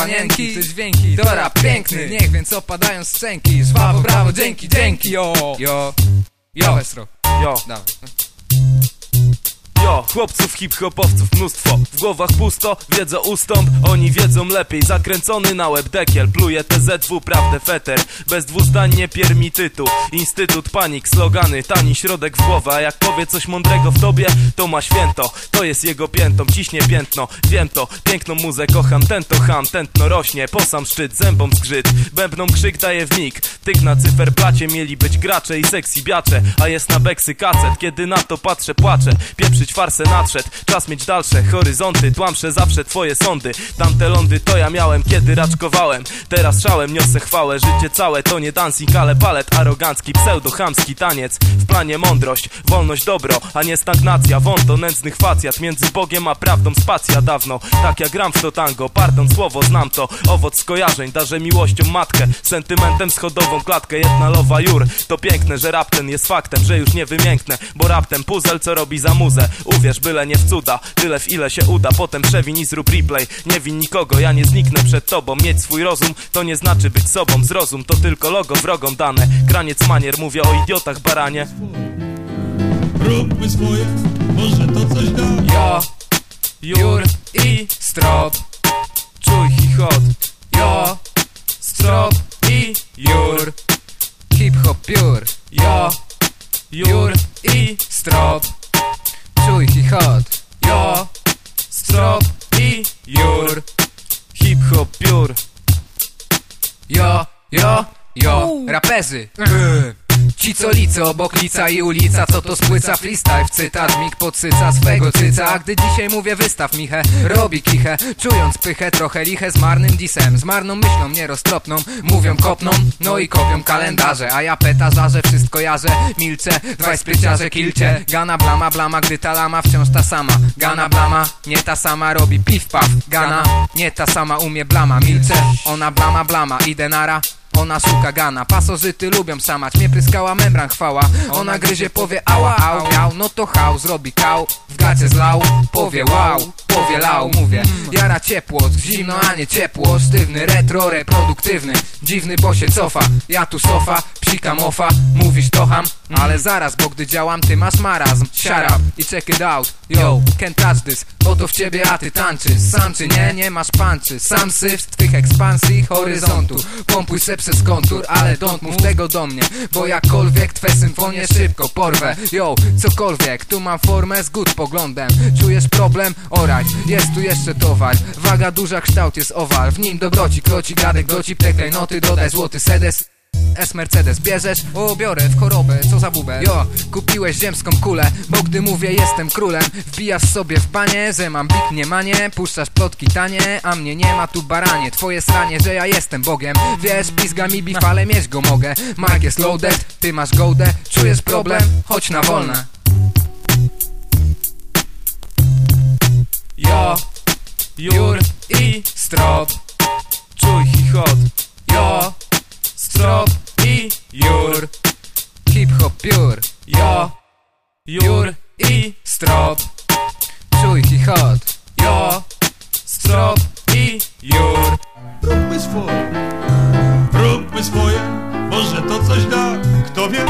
panienki. Te dźwięki to rap piękny Niech więc opadają szczęki Żwawo, brawo, dzięki, dzięki Jo, jo, jo, Jo, Dawaj jo, chłopców hip-hopowców mnóstwo. W głowach pusto, wiedzą ustąp. Oni wiedzą lepiej, zakręcony na łeb dekiel. Pluje TZW, prawdę feter. Bez dwustań nie piermi tytuł. Instytut panik, slogany, tani środek w głowę. A jak powie coś mądrego w tobie, to ma święto. To jest jego piętą, ciśnie piętno. Wiem to, piękną muzę kocham Ten to ham, tętno rośnie Po sam szczyt, zębom zgrzyt. Bębną krzyk daje w mig Tych na cyferblacie mieli być gracze i sexy biacze A jest na beksy kacet Kiedy na to patrzę, płaczę Pieprzyć farsę nadszedł. Czas mieć dalsze horyzonty Tłamszę zawsze twoje sądy. Tamte lądy to ja miałem, kiedy raczkowałem. Teraz szałem, niosę chwałę Życie całe to nie dancing, ale palet. Arogancki, pseudo-chamski taniec. W planie mądrość, wolność, dobro A nie stagnacja, wąt do nędznych facjat Między Bogiem a prawdą spacja. Dawno Tak jak gram w to tango, pardon, słowo znam to. Owoc skojarzeń, darzę miłością matkę Sentymentem schodową klatkę Jedna lowa jur, to piękne, że rap ten jest faktem Że już nie wymięknę, bo raptem puzel co robi za muzę. Uwierz, byle nie w cuda, tyle w ile się uda. Potem przewin i zrób replay, nie win nikogo Ja nie zniknę przed tobą, mieć swój rozum To nie znaczy być sobą, zrozum To tylko logo wrogom dane. Kraniec manier, mówię o idiotach baranie. Róbmy swoje, może to coś da. Jo, jur i strop jur i strop. Czuj chichot Jo, strop i jur. Hip-hop pure. Jo, jo, jo. Raperzy Ci co lice obok lica i ulica Co to spłyca freestyle. W cytat Mik podsyca swego cyca A gdy dzisiaj mówię wystaw michę Robi kichę Czując pychę trochę liche Z marnym disem Z marną myślą nieroztropną. Mówią kopną No i kopią kalendarze. A ja peta żarze Wszystko jarzę Milczę Dwaj spryciarze kilcie. Gana blama blama Gdy ta lama wciąż ta sama. Gana blama Nie ta sama robi piw paw Gana Nie ta sama umie blama Milczę. Ona blama blama Idę nara ona szuka gana, pasożyty lubią samać. Mnie pryskała membran chwała. Ona gryzie, powie ała, au, miał No to hał, zrobi kał. W gacie zlał, powie wow Powie lał, mówię Jara ciepło, zimno, a nie ciepło. Sztywny, retro, reproduktywny. Dziwny, bo się cofa. Ja tu sofa, psika mofa Mówisz to ham, ale zaraz Bo gdy działam, ty masz marazm. Shut up i check it out. Yo, can't touch this. Oto w ciebie, a ty tańczysz. Sam czy nie, nie masz panczy. Sam syf z twych ekspansji horyzontu. Pompuj se przez kontur, ale don't mów tego do mnie. Bo jakkolwiek twe symfonie szybko porwę. Yo, cokolwiek, tu mam formę z good poglądem. Czujesz problem? Orać, jest tu jeszcze towar. Waga duża, kształt jest owal. W nim dobroci, kroci, gadek, doci, te noty Dodaj złoty sedes S Mercedes. Bierzesz? O, biorę w chorobę, co za bubel Jo, kupiłeś ziemską kulę Bo gdy mówię jestem królem Wbijasz sobie w banie, że mam bik nie manie Puszczasz plotki tanie, a mnie nie ma tu baranie. Twoje stranie, że ja jestem Bogiem. Wiesz, pizga mi bif, ale mieć go mogę. Mark jest loaded, ty masz gołdę Czujesz problem? Chodź na wolne. Jo, jur i strop Pure Jo, jur i strop Czuj chichot Jo, strop i jur Róbmy swoje, róbmy swoje, może to coś da Kto wie?